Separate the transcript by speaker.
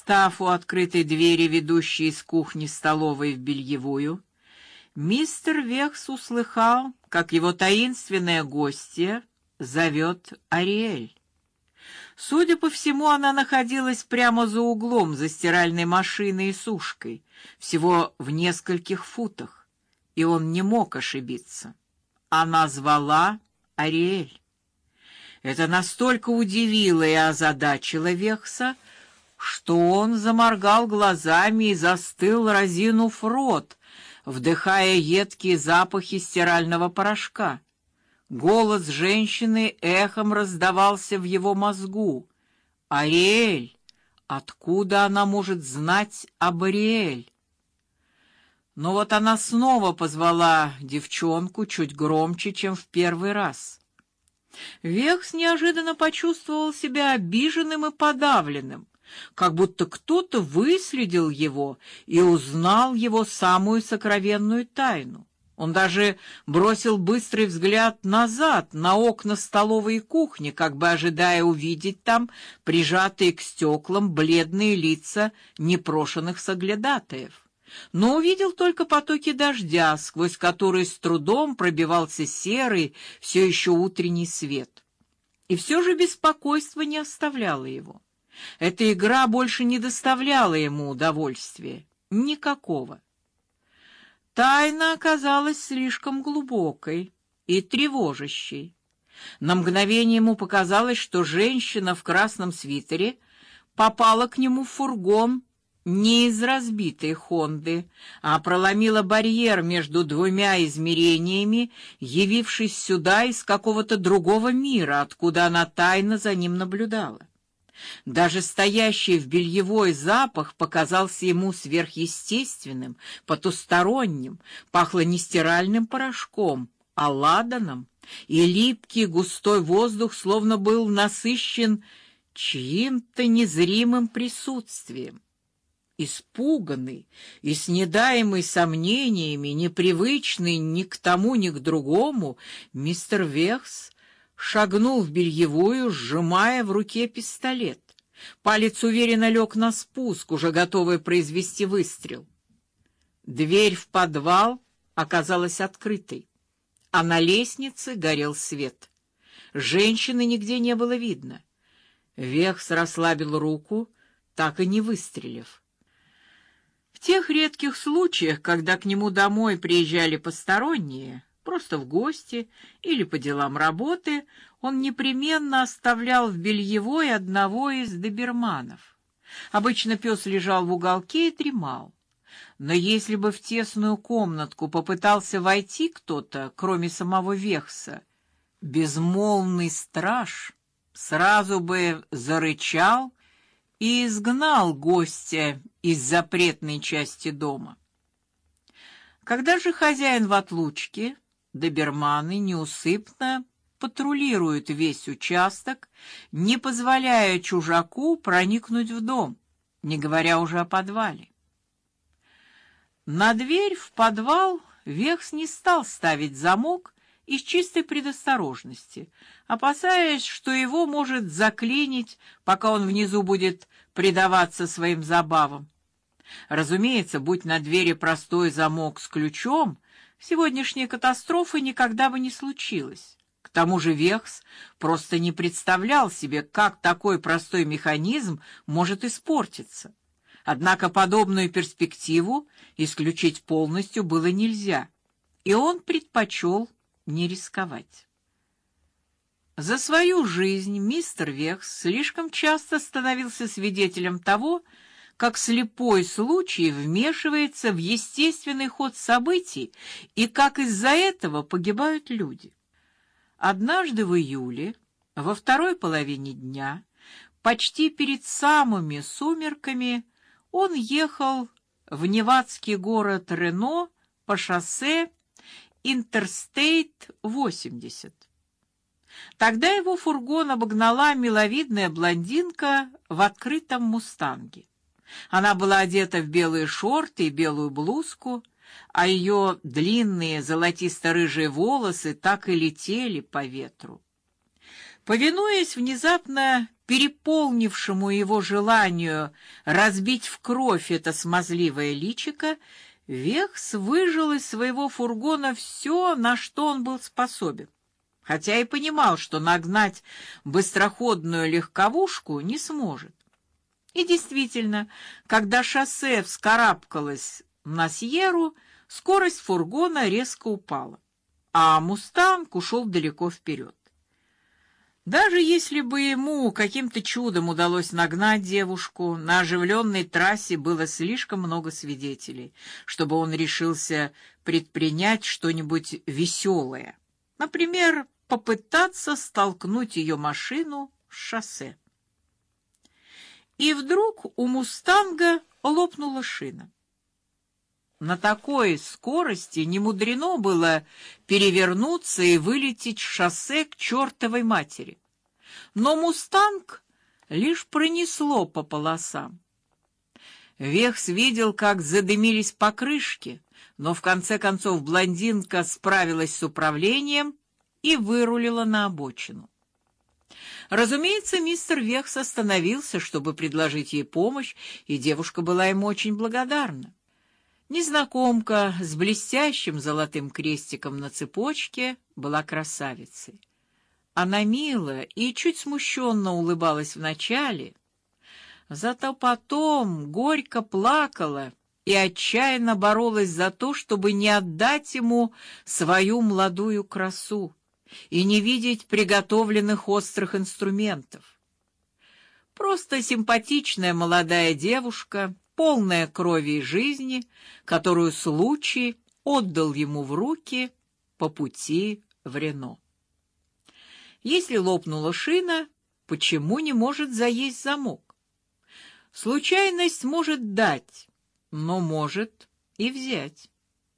Speaker 1: Став у открытой двери, ведущей из кухни-столовой в бельевую, мистер Векс услыхал, как его таинственная гостья зовет Ариэль. Судя по всему, она находилась прямо за углом за стиральной машиной и сушкой, всего в нескольких футах, и он не мог ошибиться. Она звала Ариэль. Это настолько удивило и озадачило Векса, что он заморгал глазами и застыл, разинув рот, вдыхая едкие запахи стирального порошка. Голос женщины эхом раздавался в его мозгу. Ариэль, откуда она может знать об Ариэль? Но вот она снова позвала девчонку чуть громче, чем в первый раз. Векс неожиданно почувствовал себя обиженным и подавленным, как будто кто-то выследил его и узнал его самую сокровенную тайну. Он даже бросил быстрый взгляд назад на окна столовой и кухни, как бы ожидая увидеть там прижатые к стеклам бледные лица непрошенных соглядатаев. Но увидел только потоки дождя, сквозь которые с трудом пробивался серый, все еще утренний свет. И все же беспокойство не оставляло его. Эта игра больше не доставляла ему удовольствия никакого. Тайна оказалась слишком глубокой и тревожащей. На мгновение ему показалось, что женщина в красном свитере попала к нему в фургон не из разбитой Хонды, а проломила барьер между двумя измерениями, явившись сюда из какого-то другого мира, откуда она тайно за ним наблюдала. Даже стоящий в бельевой запах показался ему сверхъестественным, потусторонним, пахло не стиральным порошком, а ладаном, и липкий густой воздух словно был насыщен чьим-то незримым присутствием. Испуганный и снедаемый сомнениями, непривычный ни к тому, ни к другому, мистер Вехс шагнул в бельевую, сжимая в руке пистолет. Палец уверенно лег на спуск, уже готовый произвести выстрел. Дверь в подвал оказалась открытой, а на лестнице горел свет. Женщины нигде не было видно. Вехс расслабил руку, так и не выстрелив. В тех редких случаях, когда к нему домой приезжали посторонние, просто в гости или по делам работы, он непременно оставлял в бельевой одного из доберманов. Обычно пес лежал в уголке и дремал. Но если бы в тесную комнатку попытался войти кто-то, кроме самого Вехса, безмолвный страж сразу бы зарычал и изгнал гостя из запретной части дома. Когда же хозяин в отлучке, доберманы неусыпно патрулируют весь участок, не позволяя чужаку проникнуть в дом, не говоря уже о подвале. На дверь в подвал Вехс не стал ставить замок из чистой предосторожности, опасаясь, что его может заклинить, пока он внизу будет предаваться своим забавам. Разумеется, будь на двери простой замок с ключом, сегодняшней катастрофы никогда бы не случилось. К тому же Вехс просто не представлял себе, как такой простой механизм может испортиться. Однако подобную перспективу исключить полностью было нельзя, и он предпочел не рисковать. За свою жизнь мистер Вехс слишком часто становился свидетелем того, как слепой случай вмешивается в естественный ход событий и как из-за этого погибают люди. Однажды в июле, во второй половине дня, почти перед самыми сумерками, он ехал в невадский город Рено по шоссе Интерстейт 80. Тогда его фургон обогнала миловидная блондинка в открытом мустанге. Она была одета в белые шорты и белую блузку, а ее длинные золотисто-рыжие волосы так и летели по ветру. Повинуясь внезапно переполнившему его желанию разбить в кровь это смазливое личико, Вехс выжил из своего фургона все, на что он был способен, хотя и понимал, что нагнать быстроходную легковушку не сможет. И действительно, когда шоссе вскарабкалось на Сьерру, скорость фургона резко упала, а Мустанг ушел далеко вперед. Даже если бы ему каким-то чудом удалось нагнать девушку, на оживленной трассе было слишком много свидетелей, чтобы он решился предпринять что-нибудь веселое. Например, попытаться столкнуть ее машину с шоссе. И вдруг у Мустанга лопнула шина. На такой скорости не мудрено было перевернуться и вылететь с шоссе к чертовой матери. Но Мустанг лишь пронесло по полосам. Вехс видел, как задымились покрышки, но в конце концов блондинка справилась с управлением и вырулила на обочину. Разумеется, мистер Вехс остановился, чтобы предложить ей помощь, и девушка была ему очень благодарна. Незнакомка с блестящим золотым крестиком на цепочке была красавицей. Она мило и чуть смущенно улыбалась вначале, зато потом горько плакала и отчаянно боролась за то, чтобы не отдать ему свою молодую красу и не видеть приготовленных острых инструментов. Просто симпатичная молодая девушка полная крови и жизни, которую случай отдал ему в руки по пути в Рено. Если лопнула шина, почему не может заесть замок? Случайность может дать, но может и взять.